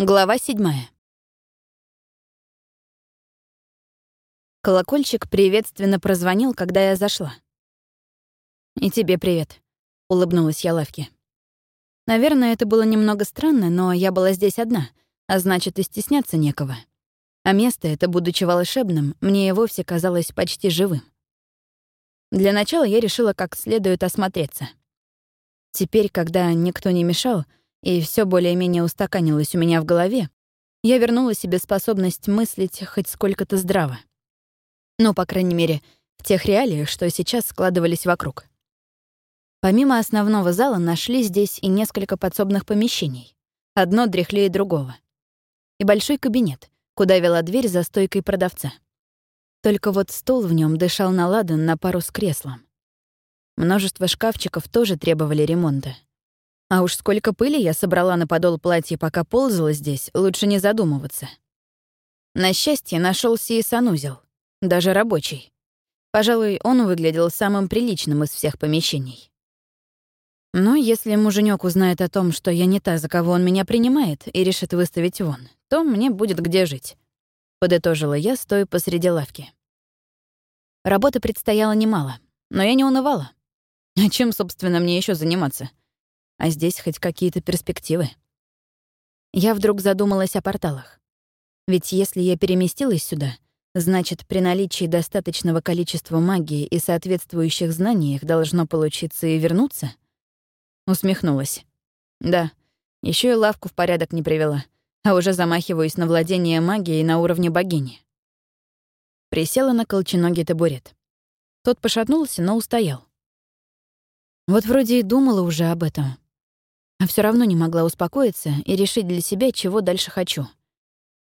Глава седьмая. Колокольчик приветственно прозвонил, когда я зашла. «И тебе привет», — улыбнулась я Лавке. Наверное, это было немного странно, но я была здесь одна, а значит, и стесняться некого. А место это, будучи волшебным, мне и вовсе казалось почти живым. Для начала я решила как следует осмотреться. Теперь, когда никто не мешал, и все более-менее устаканилось у меня в голове, я вернула себе способность мыслить хоть сколько-то здраво. Ну, по крайней мере, в тех реалиях, что сейчас складывались вокруг. Помимо основного зала нашли здесь и несколько подсобных помещений. Одно дряхлее другого. И большой кабинет, куда вела дверь за стойкой продавца. Только вот стол в нем дышал на ладан на пару с креслом. Множество шкафчиков тоже требовали ремонта. А уж сколько пыли я собрала на подол платья, пока ползала здесь, лучше не задумываться. На счастье, нашелся и санузел, даже рабочий. Пожалуй, он выглядел самым приличным из всех помещений. Но если муженек узнает о том, что я не та, за кого он меня принимает, и решит выставить вон, то мне будет где жить. Подытожила я, стоя посреди лавки. Работы предстояло немало, но я не унывала. А чем, собственно, мне еще заниматься? А здесь хоть какие-то перспективы. Я вдруг задумалась о порталах. Ведь если я переместилась сюда, значит, при наличии достаточного количества магии и соответствующих знаний их должно получиться и вернуться? Усмехнулась. Да, еще и лавку в порядок не привела, а уже замахиваюсь на владение магией на уровне богини. Присела на колченогий табурет. Тот пошатнулся, но устоял. Вот вроде и думала уже об этом, а все равно не могла успокоиться и решить для себя, чего дальше хочу.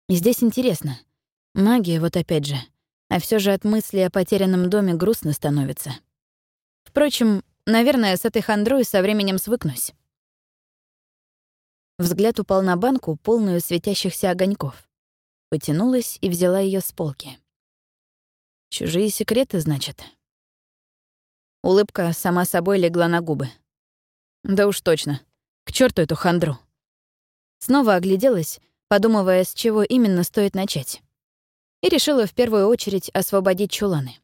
И здесь интересно. Магия вот опять же. А все же от мысли о потерянном доме грустно становится. Впрочем, наверное, с этой хандрой со временем свыкнусь. Взгляд упал на банку, полную светящихся огоньков. Потянулась и взяла ее с полки. Чужие секреты, значит. Улыбка сама собой легла на губы. Да уж точно. К черту эту хандру. Снова огляделась, подумывая, с чего именно стоит начать. И решила в первую очередь освободить чуланы.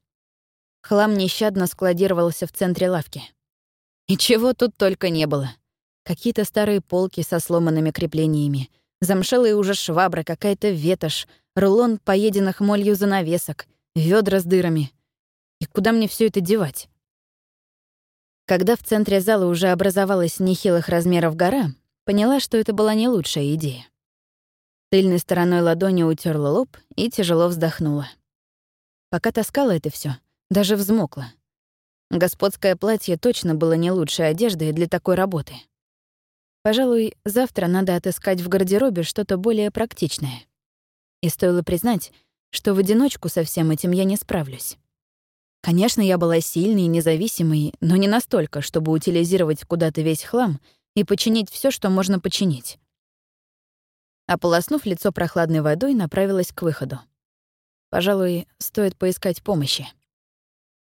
Хлам нещадно складировался в центре лавки. И чего тут только не было. Какие-то старые полки со сломанными креплениями, замшелые уже швабры, какая-то ветошь, рулон поеденных молью занавесок, ведра с дырами. И куда мне все это девать? Когда в центре зала уже образовалась нехилых размеров гора, поняла, что это была не лучшая идея. Тыльной стороной ладони утерла лоб и тяжело вздохнула. Пока таскала это все, даже взмокла. Господское платье точно было не лучшей одеждой для такой работы. Пожалуй, завтра надо отыскать в гардеробе что-то более практичное. И стоило признать, что в одиночку со всем этим я не справлюсь. Конечно, я была сильной и независимой, но не настолько, чтобы утилизировать куда-то весь хлам и починить все, что можно починить. Ополоснув лицо прохладной водой, направилась к выходу. Пожалуй, стоит поискать помощи.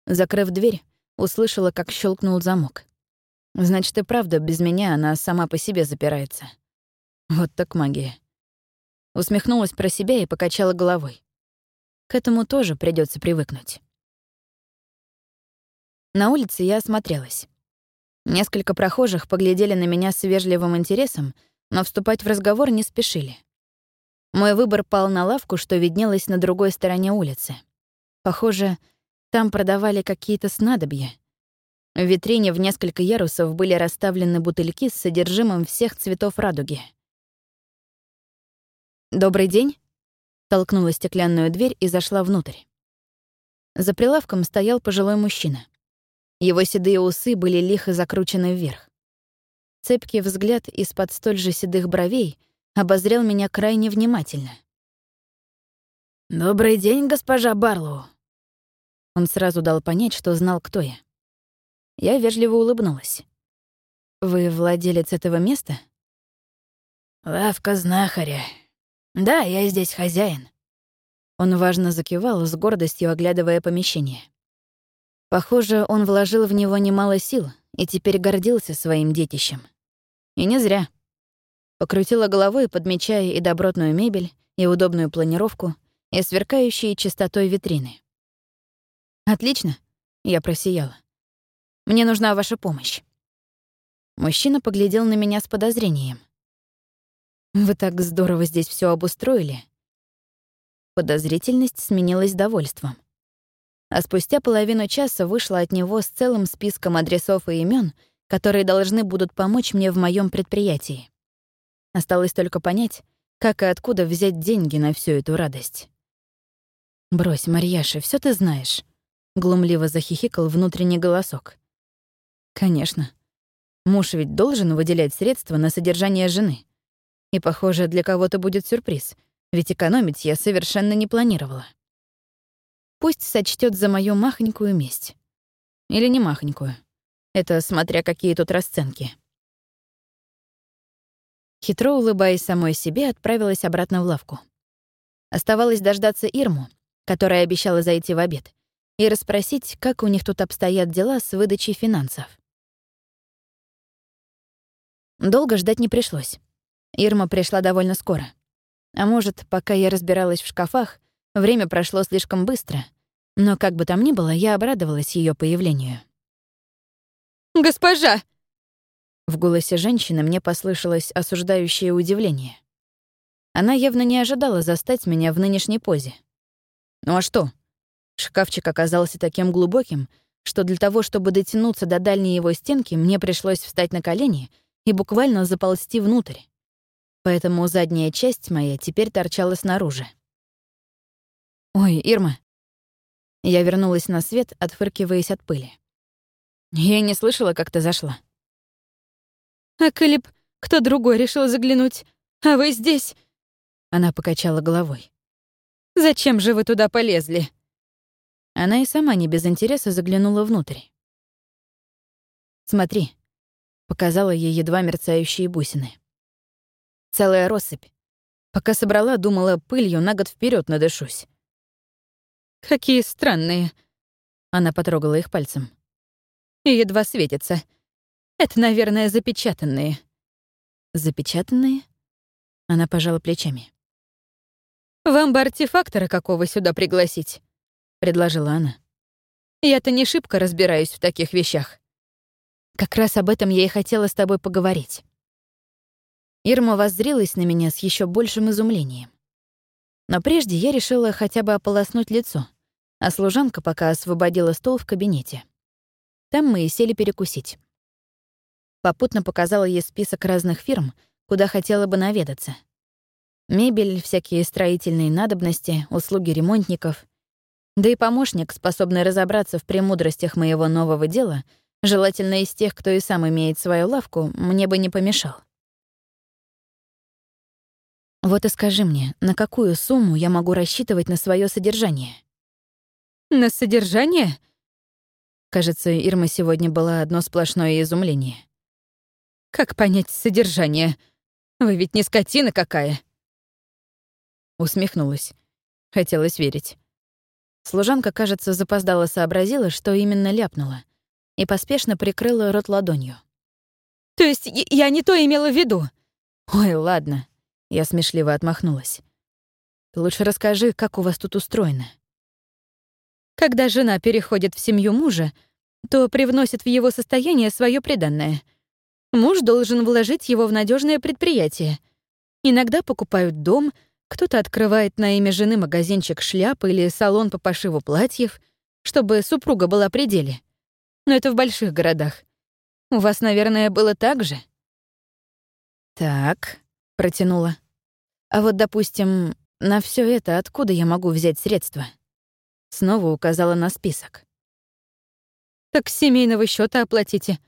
Закрыв дверь, услышала, как щелкнул замок. Значит, и правда, без меня она сама по себе запирается. Вот так магия. Усмехнулась про себя и покачала головой. К этому тоже придется привыкнуть. На улице я осмотрелась. Несколько прохожих поглядели на меня с вежливым интересом, но вступать в разговор не спешили. Мой выбор пал на лавку, что виднелась на другой стороне улицы. Похоже, там продавали какие-то снадобья. В витрине в несколько ярусов были расставлены бутыльки с содержимым всех цветов радуги. «Добрый день», — толкнула стеклянную дверь и зашла внутрь. За прилавком стоял пожилой мужчина. Его седые усы были лихо закручены вверх. Цепкий взгляд из-под столь же седых бровей обозрел меня крайне внимательно. «Добрый день, госпожа Барлоу!» Он сразу дал понять, что знал, кто я. Я вежливо улыбнулась. «Вы владелец этого места?» «Лавка знахаря. Да, я здесь хозяин». Он важно закивал, с гордостью оглядывая помещение. Похоже, он вложил в него немало сил и теперь гордился своим детищем. И не зря. Покрутила головой, подмечая и добротную мебель, и удобную планировку, и сверкающие чистотой витрины. «Отлично», — я просияла. «Мне нужна ваша помощь». Мужчина поглядел на меня с подозрением. «Вы так здорово здесь все обустроили». Подозрительность сменилась довольством. А спустя половину часа вышла от него с целым списком адресов и имен, которые должны будут помочь мне в моем предприятии. Осталось только понять, как и откуда взять деньги на всю эту радость. «Брось, Марьяша, все ты знаешь», — глумливо захихикал внутренний голосок. «Конечно. Муж ведь должен выделять средства на содержание жены. И, похоже, для кого-то будет сюрприз, ведь экономить я совершенно не планировала. Пусть сочтет за мою махонькую месть. Или не махонькую. Это смотря какие тут расценки. Хитро улыбаясь самой себе, отправилась обратно в лавку. Оставалось дождаться Ирму, которая обещала зайти в обед, и расспросить, как у них тут обстоят дела с выдачей финансов. Долго ждать не пришлось. Ирма пришла довольно скоро. А может, пока я разбиралась в шкафах, время прошло слишком быстро, но как бы там ни было, я обрадовалась ее появлению. «Госпожа!» В голосе женщины мне послышалось осуждающее удивление. Она явно не ожидала застать меня в нынешней позе. Ну а что? Шкафчик оказался таким глубоким, что для того, чтобы дотянуться до дальней его стенки, мне пришлось встать на колени и буквально заползти внутрь. Поэтому задняя часть моя теперь торчала снаружи. «Ой, Ирма». Я вернулась на свет, отфыркиваясь от пыли. Я не слышала, как ты зашла. «А Калиб, кто другой решил заглянуть? А вы здесь?» Она покачала головой. «Зачем же вы туда полезли?» Она и сама не без интереса заглянула внутрь. «Смотри», — показала ей едва мерцающие бусины. «Целая россыпь. Пока собрала, думала, пылью на год вперед надышусь». «Какие странные». Она потрогала их пальцем. И едва светятся. Это, наверное, запечатанные». «Запечатанные?» Она пожала плечами. «Вам бы артефактора какого сюда пригласить?» — предложила она. «Я-то не шибко разбираюсь в таких вещах». «Как раз об этом я и хотела с тобой поговорить». Ирма воззрилась на меня с еще большим изумлением. Но прежде я решила хотя бы ополоснуть лицо, а служанка пока освободила стол в кабинете. Там мы и сели перекусить. Попутно показала ей список разных фирм, куда хотела бы наведаться. Мебель, всякие строительные надобности, услуги ремонтников. Да и помощник, способный разобраться в премудростях моего нового дела, желательно из тех, кто и сам имеет свою лавку, мне бы не помешал. Вот и скажи мне, на какую сумму я могу рассчитывать на свое содержание? На содержание? Кажется, Ирма сегодня была одно сплошное изумление. Как понять содержание? Вы ведь не скотина какая. Усмехнулась. Хотелось верить. Служанка, кажется, запоздала сообразила, что именно ляпнула, и поспешно прикрыла рот ладонью. «То есть я не то имела в виду?» «Ой, ладно», — я смешливо отмахнулась. «Ты лучше расскажи, как у вас тут устроено». Когда жена переходит в семью мужа, то привносит в его состояние свое преданное — Муж должен вложить его в надежное предприятие. Иногда покупают дом, кто-то открывает на имя жены магазинчик шляп или салон по пошиву платьев, чтобы супруга была при деле. Но это в больших городах. У вас, наверное, было так же? Так, протянула. А вот, допустим, на все это откуда я могу взять средства? Снова указала на список. Так с семейного счета оплатите.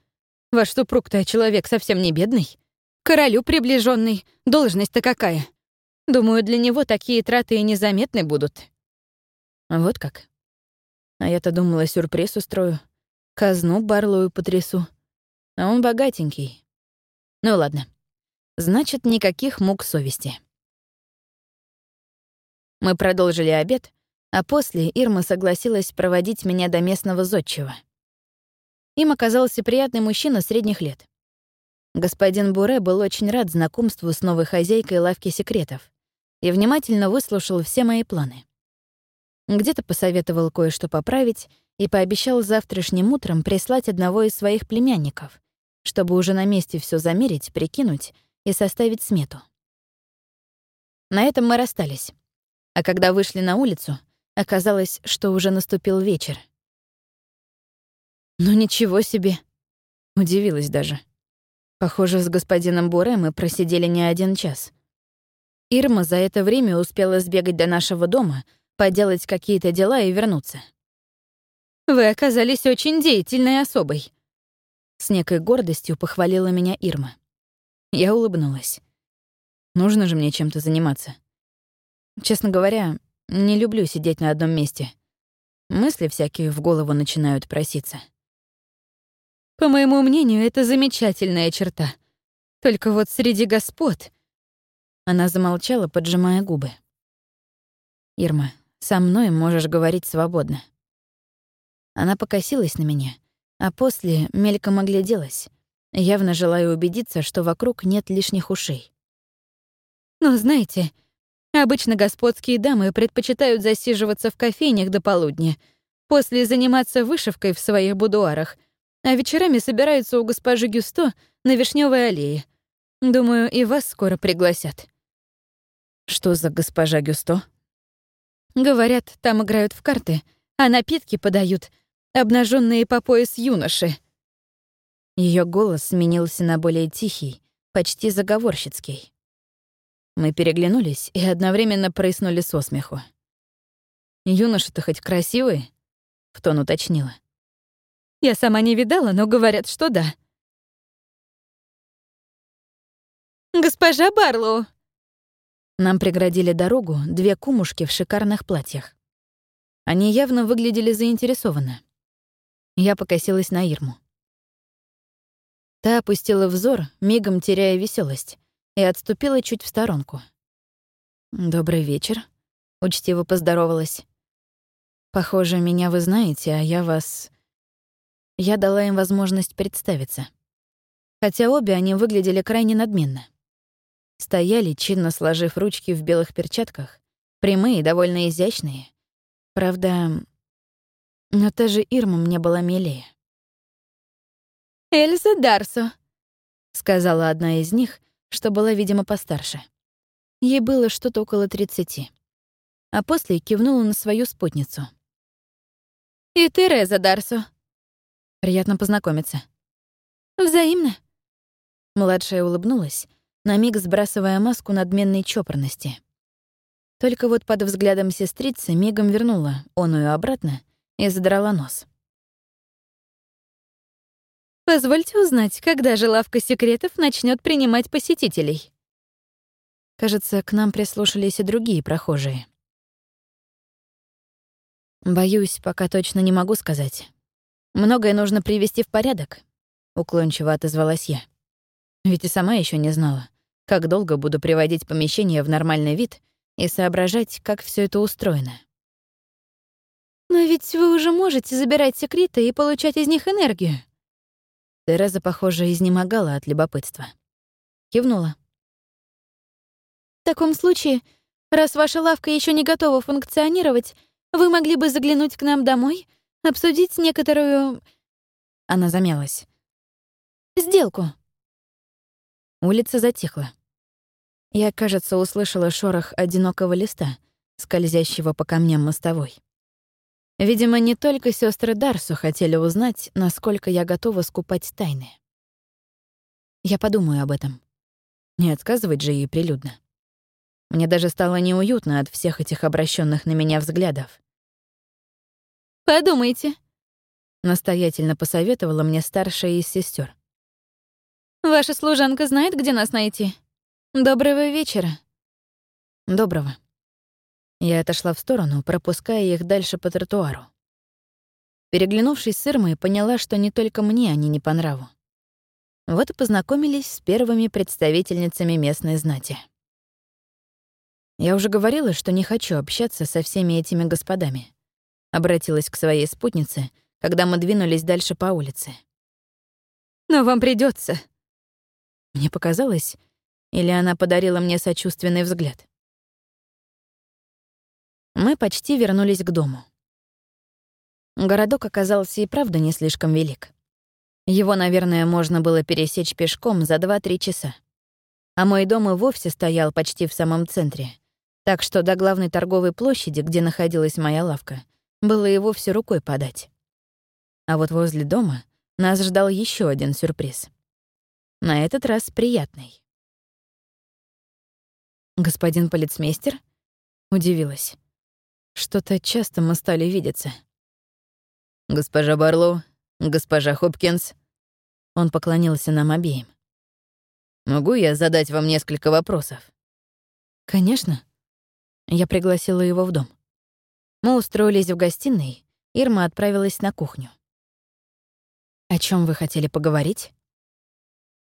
Ваш супруг-то человек совсем не бедный. Королю приближенный, должность-то какая. Думаю, для него такие траты и незаметны будут. Вот как. А я-то думала, сюрприз устрою. Казну барлую потрясу. А он богатенький. Ну ладно. Значит, никаких мук совести. Мы продолжили обед, а после Ирма согласилась проводить меня до местного зодчего. Им оказался приятный мужчина средних лет. Господин Буре был очень рад знакомству с новой хозяйкой лавки секретов и внимательно выслушал все мои планы. Где-то посоветовал кое-что поправить и пообещал завтрашним утром прислать одного из своих племянников, чтобы уже на месте все замерить, прикинуть и составить смету. На этом мы расстались. А когда вышли на улицу, оказалось, что уже наступил вечер. «Ну ничего себе!» Удивилась даже. Похоже, с господином Буре мы просидели не один час. Ирма за это время успела сбегать до нашего дома, поделать какие-то дела и вернуться. «Вы оказались очень деятельной особой», — с некой гордостью похвалила меня Ирма. Я улыбнулась. Нужно же мне чем-то заниматься. Честно говоря, не люблю сидеть на одном месте. Мысли всякие в голову начинают проситься. По моему мнению, это замечательная черта. Только вот среди господ... Она замолчала, поджимая губы. «Ирма, со мной можешь говорить свободно». Она покосилась на меня, а после мельком огляделась, явно желая убедиться, что вокруг нет лишних ушей. «Но знаете, Обычно господские дамы предпочитают засиживаться в кофейнях до полудня, после заниматься вышивкой в своих будуарах, а вечерами собираются у госпожи Гюсто на Вишневой аллее. Думаю, и вас скоро пригласят. Что за госпожа Гюсто? Говорят, там играют в карты, а напитки подают обнаженные по пояс юноши. Ее голос сменился на более тихий, почти заговорщицкий. Мы переглянулись и одновременно прыснули со смеху. «Юноши-то хоть красивые?» — в тон уточнила. «Я сама не видала, но говорят, что да». «Госпожа Барлоу!» Нам преградили дорогу две кумушки в шикарных платьях. Они явно выглядели заинтересованно. Я покосилась на Ирму. Та опустила взор, мигом теряя веселость, и отступила чуть в сторонку. «Добрый вечер», — учтиво поздоровалась. «Похоже, меня вы знаете, а я вас...» Я дала им возможность представиться. Хотя обе они выглядели крайне надменно. Стояли, чинно сложив ручки в белых перчатках, прямые, довольно изящные. Правда, но та же Ирма мне была милее. «Эльза Дарсо», — сказала одна из них, что была, видимо, постарше. Ей было что-то около тридцати. А после кивнула на свою спутницу. «И Тереза Дарсо». «Приятно познакомиться». «Взаимно». Младшая улыбнулась, на миг сбрасывая маску надменной чопорности. Только вот под взглядом сестрицы мигом вернула оную обратно и задрала нос. Позвольте узнать, когда же лавка секретов начнет принимать посетителей. Кажется, к нам прислушались и другие прохожие. Боюсь, пока точно не могу сказать. Многое нужно привести в порядок, уклончиво отозвалась я. Ведь и сама еще не знала, как долго буду приводить помещение в нормальный вид и соображать, как все это устроено. Но ведь вы уже можете забирать секреты и получать из них энергию. Тереза, похоже, изнемогала от любопытства. Кивнула. «В таком случае, раз ваша лавка еще не готова функционировать, вы могли бы заглянуть к нам домой, обсудить некоторую...» Она замялась. «Сделку». Улица затихла. Я, кажется, услышала шорох одинокого листа, скользящего по камням мостовой. Видимо, не только сестры Дарсу хотели узнать, насколько я готова скупать тайны. Я подумаю об этом. Не отказывать же ей прилюдно. Мне даже стало неуютно от всех этих обращенных на меня взглядов. «Подумайте», — настоятельно посоветовала мне старшая из сестер. «Ваша служанка знает, где нас найти. Доброго вечера». «Доброго». Я отошла в сторону, пропуская их дальше по тротуару. Переглянувшись с Ирмой, поняла, что не только мне они не по нраву. Вот и познакомились с первыми представительницами местной знати. Я уже говорила, что не хочу общаться со всеми этими господами. Обратилась к своей спутнице, когда мы двинулись дальше по улице. «Но вам придется. Мне показалось, или она подарила мне сочувственный взгляд. Мы почти вернулись к дому. Городок оказался и правда не слишком велик. Его, наверное, можно было пересечь пешком за 2-3 часа. А мой дом и вовсе стоял почти в самом центре. Так что до главной торговой площади, где находилась моя лавка, было и вовсе рукой подать. А вот возле дома нас ждал еще один сюрприз. На этот раз приятный. «Господин полицмейстер?» — удивилась. Что-то часто мы стали видеться. «Госпожа Барлоу, госпожа Хопкинс». Он поклонился нам обеим. «Могу я задать вам несколько вопросов?» «Конечно». Я пригласила его в дом. Мы устроились в гостиной, Ирма отправилась на кухню. «О чем вы хотели поговорить?»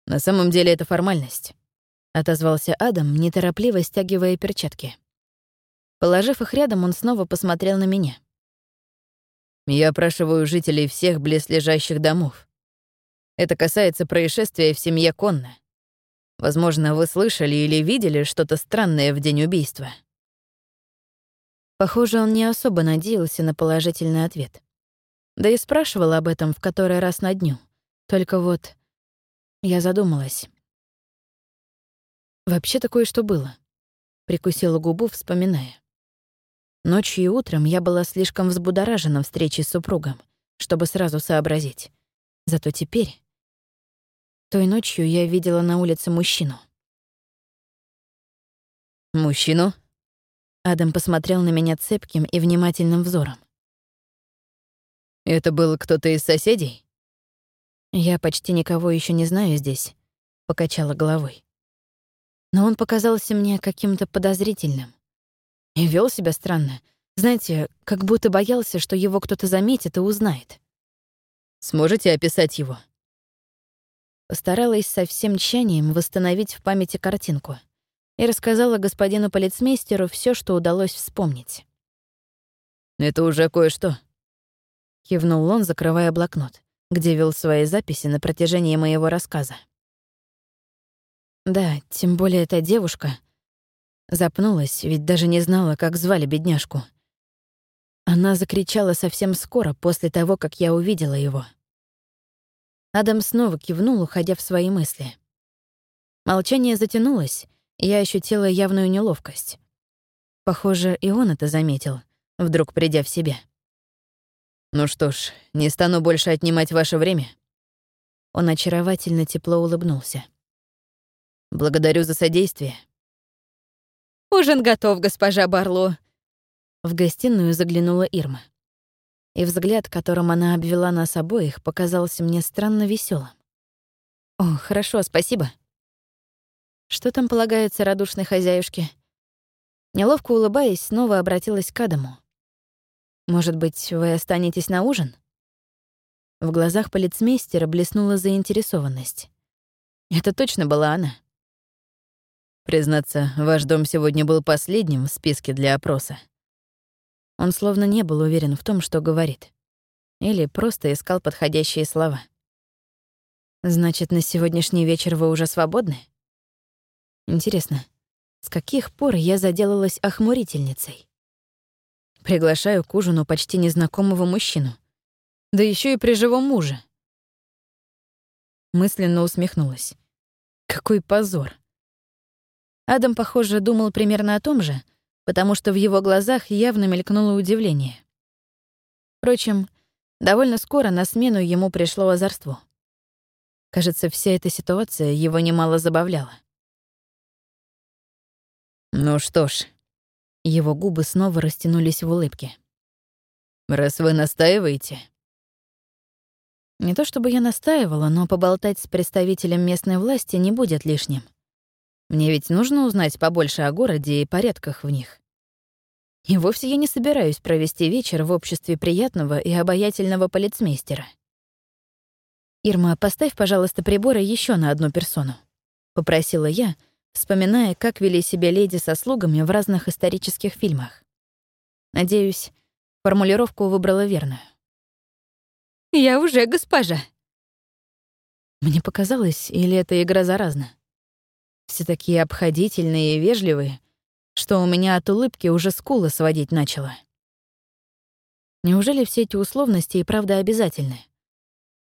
«На самом деле это формальность», — отозвался Адам, неторопливо стягивая перчатки. Положив их рядом, он снова посмотрел на меня. «Я опрашиваю жителей всех близлежащих домов. Это касается происшествия в семье Конна. Возможно, вы слышали или видели что-то странное в день убийства». Похоже, он не особо надеялся на положительный ответ. Да и спрашивал об этом в который раз на дню. Только вот я задумалась. Вообще такое что было. Прикусила губу, вспоминая. Ночью и утром я была слишком взбудоражена встречей с супругом, чтобы сразу сообразить. Зато теперь... Той ночью я видела на улице мужчину. «Мужчину?» Адам посмотрел на меня цепким и внимательным взором. «Это был кто-то из соседей?» «Я почти никого еще не знаю здесь», — покачала головой. Но он показался мне каким-то подозрительным. И вел себя странно. Знаете, как будто боялся, что его кто-то заметит и узнает. «Сможете описать его?» Постаралась со всем тщанием восстановить в памяти картинку и рассказала господину полицмейстеру все, что удалось вспомнить. «Это уже кое-что», — кивнул он, закрывая блокнот, где вел свои записи на протяжении моего рассказа. Да, тем более эта девушка Запнулась, ведь даже не знала, как звали бедняжку. Она закричала совсем скоро, после того, как я увидела его. Адам снова кивнул, уходя в свои мысли. Молчание затянулось, и я ощутила явную неловкость. Похоже, и он это заметил, вдруг придя в себя. «Ну что ж, не стану больше отнимать ваше время». Он очаровательно тепло улыбнулся. «Благодарю за содействие. «Ужин готов, госпожа Барло». В гостиную заглянула Ирма. И взгляд, которым она обвела нас обоих, показался мне странно веселым. «О, хорошо, спасибо». Что там полагается радушной хозяюшке? Неловко улыбаясь, снова обратилась к Адаму. «Может быть, вы останетесь на ужин?» В глазах полицмейстера блеснула заинтересованность. Это точно была она. Признаться, ваш дом сегодня был последним в списке для опроса. Он словно не был уверен в том, что говорит. Или просто искал подходящие слова. Значит, на сегодняшний вечер вы уже свободны? Интересно, с каких пор я заделалась охмурительницей? Приглашаю к ужину почти незнакомого мужчину. Да еще и при живом муже. Мысленно усмехнулась. Какой позор. Адам, похоже, думал примерно о том же, потому что в его глазах явно мелькнуло удивление. Впрочем, довольно скоро на смену ему пришло озорство. Кажется, вся эта ситуация его немало забавляла. «Ну что ж...» Его губы снова растянулись в улыбке. «Раз вы настаиваете...» Не то чтобы я настаивала, но поболтать с представителем местной власти не будет лишним. Мне ведь нужно узнать побольше о городе и порядках в них. И вовсе я не собираюсь провести вечер в обществе приятного и обаятельного полицмейстера. «Ирма, поставь, пожалуйста, приборы еще на одну персону», — попросила я, вспоминая, как вели себя леди со слугами в разных исторических фильмах. Надеюсь, формулировку выбрала верную. «Я уже госпожа», Мне показалось, или эта игра заразна? Все такие обходительные и вежливые, что у меня от улыбки уже скулы сводить начало. Неужели все эти условности и правда обязательны?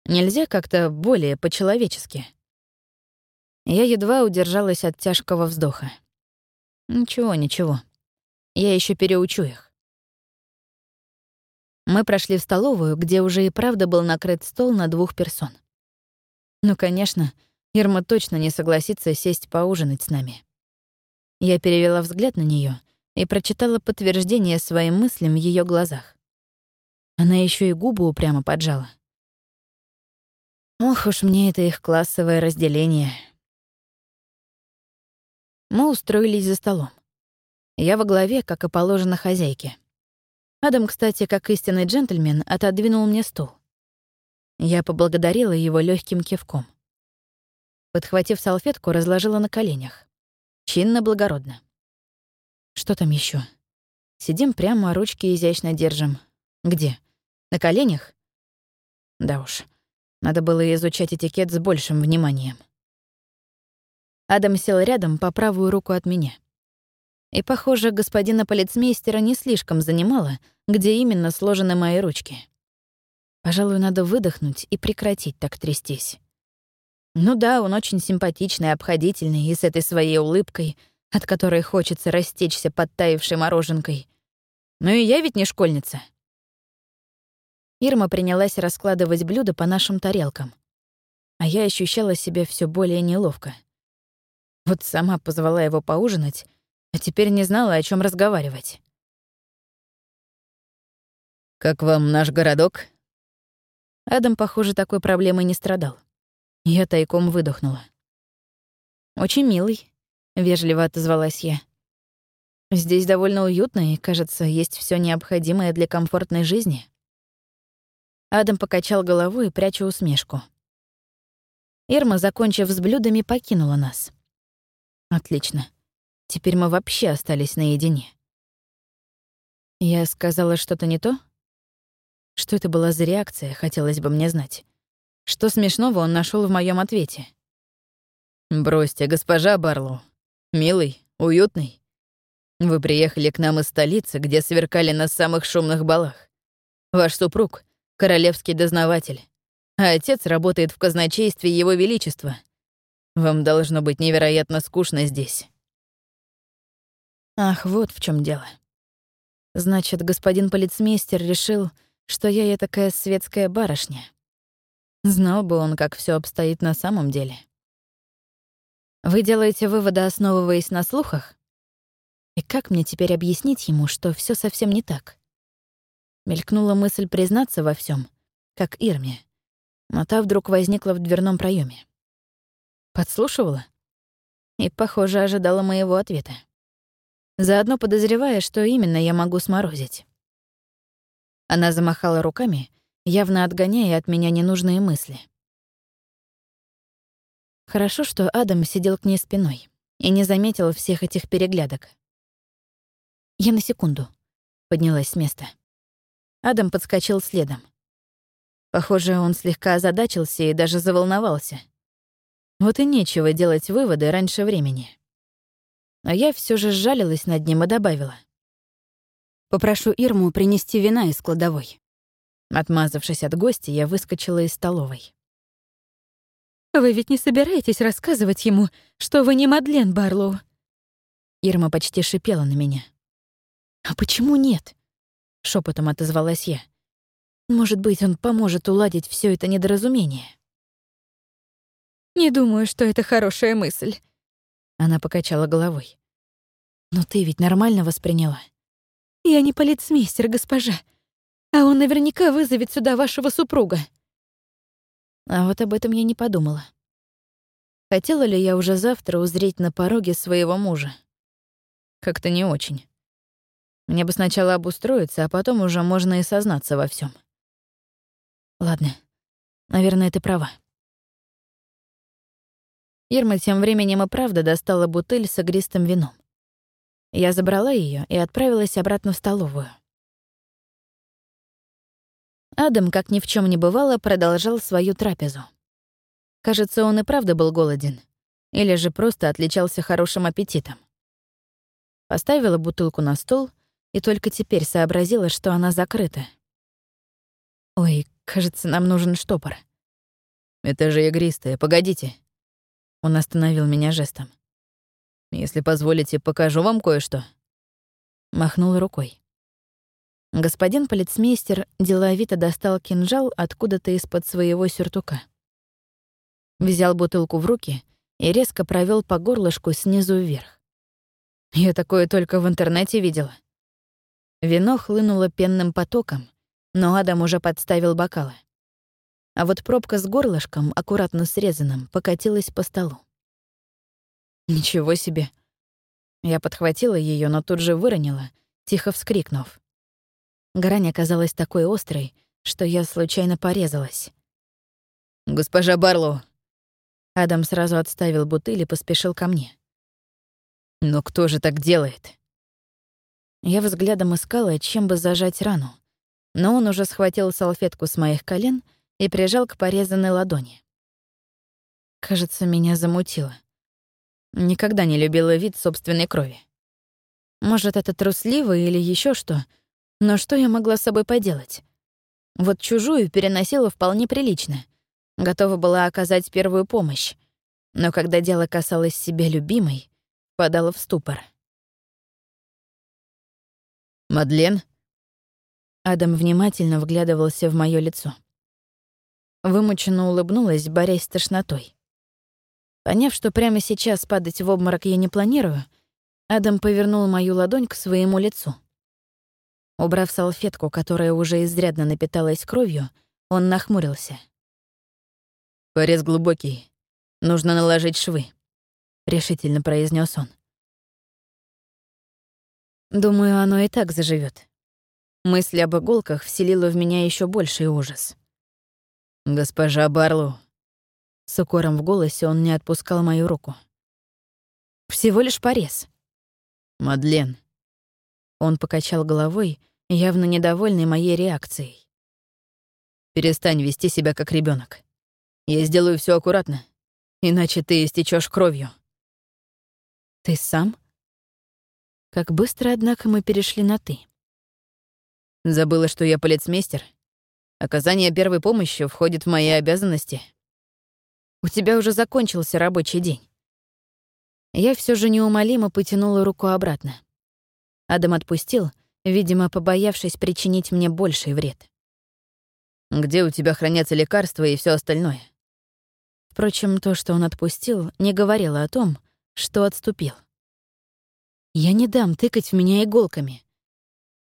Нельзя как-то более по-человечески? Я едва удержалась от тяжкого вздоха. Ничего, ничего. Я еще переучу их. Мы прошли в столовую, где уже и правда был накрыт стол на двух персон. Ну, конечно, Ирма точно не согласится сесть поужинать с нами. Я перевела взгляд на нее и прочитала подтверждение своим мыслям в ее глазах. Она еще и губы упрямо поджала. Ох уж мне это их классовое разделение. Мы устроились за столом. Я во главе, как и положено хозяйке. Адам, кстати, как истинный джентльмен, отодвинул мне стул. Я поблагодарила его легким кивком. Подхватив салфетку, разложила на коленях. Чинно-благородно. Что там еще? Сидим прямо, ручки изящно держим. Где? На коленях? Да уж. Надо было изучать этикет с большим вниманием. Адам сел рядом по правую руку от меня. И, похоже, господина полицмейстера не слишком занимало, где именно сложены мои ручки. Пожалуй, надо выдохнуть и прекратить так трястись. Ну да, он очень симпатичный, обходительный и с этой своей улыбкой, от которой хочется растечься подтаившей мороженкой. Ну и я ведь не школьница. Ирма принялась раскладывать блюда по нашим тарелкам. А я ощущала себя все более неловко. Вот сама позвала его поужинать, а теперь не знала, о чем разговаривать. «Как вам наш городок?» Адам, похоже, такой проблемой не страдал. Я тайком выдохнула. «Очень милый», — вежливо отозвалась я. «Здесь довольно уютно, и, кажется, есть все необходимое для комфортной жизни». Адам покачал головой, пряча усмешку. Ирма, закончив с блюдами, покинула нас. Отлично. Теперь мы вообще остались наедине. Я сказала что-то не то? Что это была за реакция, хотелось бы мне знать. Что смешного он нашел в моем ответе? «Бросьте, госпожа Барлоу. Милый, уютный. Вы приехали к нам из столицы, где сверкали на самых шумных балах. Ваш супруг — королевский дознаватель, а отец работает в казначействе Его Величества. Вам должно быть невероятно скучно здесь». Ах, вот в чем дело. Значит, господин полицмейстер решил, что я я такая светская барышня. Знал бы он, как все обстоит на самом деле. Вы делаете выводы, основываясь на слухах? И как мне теперь объяснить ему, что все совсем не так? Мелькнула мысль признаться во всем, как Ирме, но та вдруг возникла в дверном проеме. Подслушивала? И, похоже, ожидала моего ответа. Заодно подозревая, что именно я могу сморозить. Она замахала руками, явно отгоняя от меня ненужные мысли. Хорошо, что Адам сидел к ней спиной и не заметил всех этих переглядок. «Я на секунду», — поднялась с места. Адам подскочил следом. Похоже, он слегка озадачился и даже заволновался. Вот и нечего делать выводы раньше времени. А я все же сжалилась над ним и добавила. «Попрошу Ирму принести вина из кладовой». Отмазавшись от гостя, я выскочила из столовой. «Вы ведь не собираетесь рассказывать ему, что вы не Мадлен Барлоу?» Ирма почти шипела на меня. «А почему нет?» — шепотом отозвалась я. «Может быть, он поможет уладить все это недоразумение». «Не думаю, что это хорошая мысль». Она покачала головой. «Но ты ведь нормально восприняла?» «Я не полицмейстер, госпожа. А он наверняка вызовет сюда вашего супруга». А вот об этом я не подумала. Хотела ли я уже завтра узреть на пороге своего мужа? Как-то не очень. Мне бы сначала обустроиться, а потом уже можно и сознаться во всем. Ладно, наверное, ты права. Ирма тем временем и правда достала бутыль с игристым вином. Я забрала ее и отправилась обратно в столовую. Адам, как ни в чем не бывало, продолжал свою трапезу. Кажется, он и правда был голоден. Или же просто отличался хорошим аппетитом. Поставила бутылку на стол и только теперь сообразила, что она закрыта. Ой, кажется, нам нужен штопор. Это же игристое, погодите. Он остановил меня жестом. Если позволите, покажу вам кое-что. Махнул рукой. Господин полицмейстер деловито достал кинжал откуда-то из-под своего сюртука. Взял бутылку в руки и резко провел по горлышку снизу вверх. Я такое только в интернете видела. Вино хлынуло пенным потоком, но Адам уже подставил бокалы. А вот пробка с горлышком, аккуратно срезанным, покатилась по столу. Ничего себе. Я подхватила ее, но тут же выронила, тихо вскрикнув. Грань оказалась такой острой, что я случайно порезалась. «Госпожа Барлоу!» Адам сразу отставил бутыль и поспешил ко мне. «Но кто же так делает?» Я взглядом искала, чем бы зажать рану, но он уже схватил салфетку с моих колен и прижал к порезанной ладони. Кажется, меня замутило. Никогда не любила вид собственной крови. Может, это трусливо или еще что, но что я могла с собой поделать? Вот чужую переносила вполне прилично. Готова была оказать первую помощь. Но когда дело касалось себя любимой, падала в ступор. «Мадлен?» Адам внимательно вглядывался в мое лицо. Вымученно улыбнулась, борясь с тошнотой. Поняв, что прямо сейчас падать в обморок я не планирую, Адам повернул мою ладонь к своему лицу. Убрав салфетку, которая уже изрядно напиталась кровью, он нахмурился. «Порез глубокий. Нужно наложить швы», — решительно произнес он. Думаю, оно и так заживет. Мысль об иголках вселила в меня еще больший ужас. «Госпожа Барлоу», с укором в голосе он не отпускал мою руку. «Всего лишь порез». «Мадлен». Он покачал головой, явно недовольный моей реакцией. «Перестань вести себя как ребенок. Я сделаю все аккуратно, иначе ты истечешь кровью». «Ты сам?» Как быстро, однако, мы перешли на «ты». Забыла, что я полицмейстер. Оказание первой помощи входит в мои обязанности. У тебя уже закончился рабочий день. Я все же неумолимо потянула руку обратно. Адам отпустил, видимо, побоявшись причинить мне больший вред. «Где у тебя хранятся лекарства и все остальное?» Впрочем, то, что он отпустил, не говорило о том, что отступил. «Я не дам тыкать в меня иголками».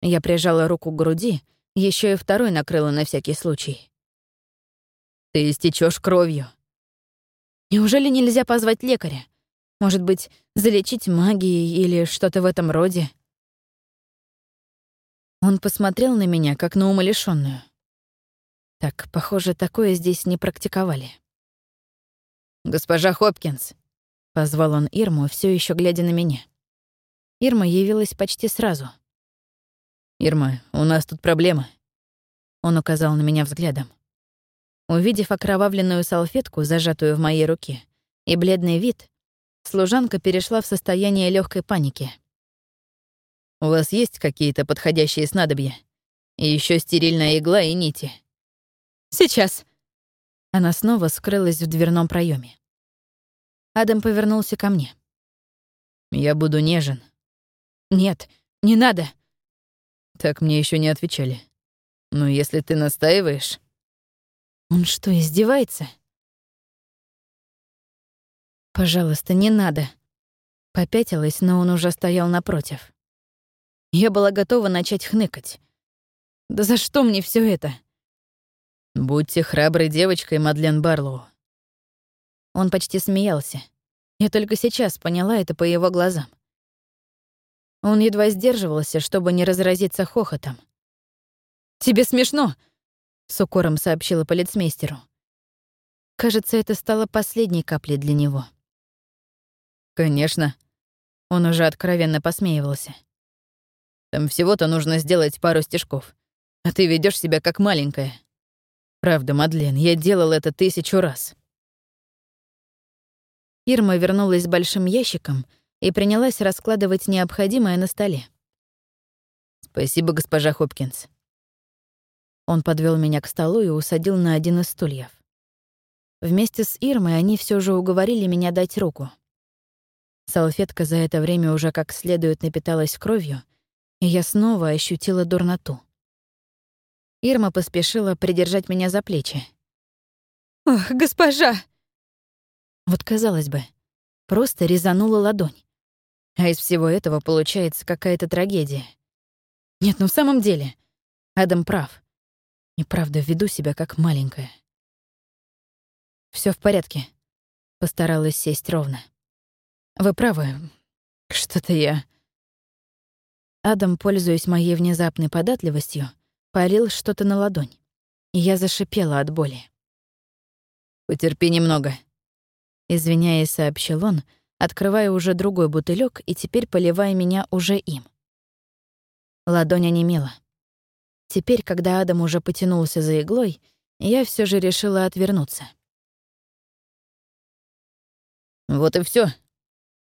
Я прижала руку к груди, еще и второй накрыла на всякий случай. «Ты истечешь кровью», Неужели нельзя позвать лекаря? Может быть, залечить магией или что-то в этом роде? Он посмотрел на меня, как на умалишённую. Так, похоже, такое здесь не практиковали. «Госпожа Хопкинс», — позвал он Ирму, все еще глядя на меня. Ирма явилась почти сразу. «Ирма, у нас тут проблема», — он указал на меня взглядом. Увидев окровавленную салфетку, зажатую в моей руке, и бледный вид, служанка перешла в состояние легкой паники. «У вас есть какие-то подходящие снадобья? И еще стерильная игла и нити?» «Сейчас!» Она снова скрылась в дверном проеме. Адам повернулся ко мне. «Я буду нежен». «Нет, не надо». Так мне еще не отвечали. Но если ты настаиваешь... Он что, издевается? Пожалуйста, не надо. Попятилась, но он уже стоял напротив. Я была готова начать хныкать. Да за что мне все это? Будьте храброй девочкой, Мадлен Барлоу. Он почти смеялся. Я только сейчас поняла это по его глазам. Он едва сдерживался, чтобы не разразиться хохотом. «Тебе смешно!» с укором сообщила полицмейстеру. Кажется, это стало последней каплей для него. «Конечно». Он уже откровенно посмеивался. «Там всего-то нужно сделать пару стежков, а ты ведешь себя как маленькая. Правда, Мадлен, я делал это тысячу раз». Ирма вернулась с большим ящиком и принялась раскладывать необходимое на столе. «Спасибо, госпожа Хопкинс». Он подвел меня к столу и усадил на один из стульев. Вместе с Ирмой они все же уговорили меня дать руку. Салфетка за это время уже как следует напиталась кровью, и я снова ощутила дурноту. Ирма поспешила придержать меня за плечи. «Ох, госпожа!» Вот, казалось бы, просто резанула ладонь. А из всего этого получается какая-то трагедия. Нет, ну в самом деле, Адам прав. И правда, веду себя как маленькая. Все в порядке. Постаралась сесть ровно. Вы правы. Что-то я... Адам, пользуясь моей внезапной податливостью, полил что-то на ладонь. И я зашипела от боли. «Потерпи немного», — извиняясь, сообщил он, открывая уже другой бутылек и теперь поливая меня уже им. Ладонь онемела. Теперь, когда Адам уже потянулся за иглой, я все же решила отвернуться. «Вот и все.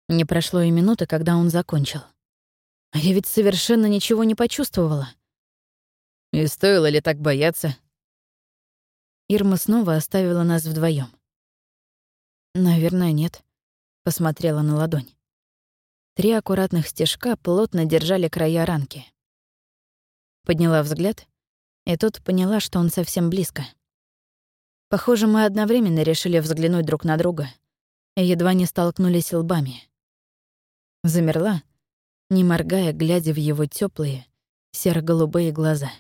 Не прошло и минуты, когда он закончил. А я ведь совершенно ничего не почувствовала. И стоило ли так бояться? Ирма снова оставила нас вдвоем. «Наверное, нет», — посмотрела на ладонь. Три аккуратных стежка плотно держали края ранки. Подняла взгляд, и тут поняла, что он совсем близко. Похоже, мы одновременно решили взглянуть друг на друга и едва не столкнулись лбами. Замерла, не моргая, глядя в его теплые серо-голубые глаза.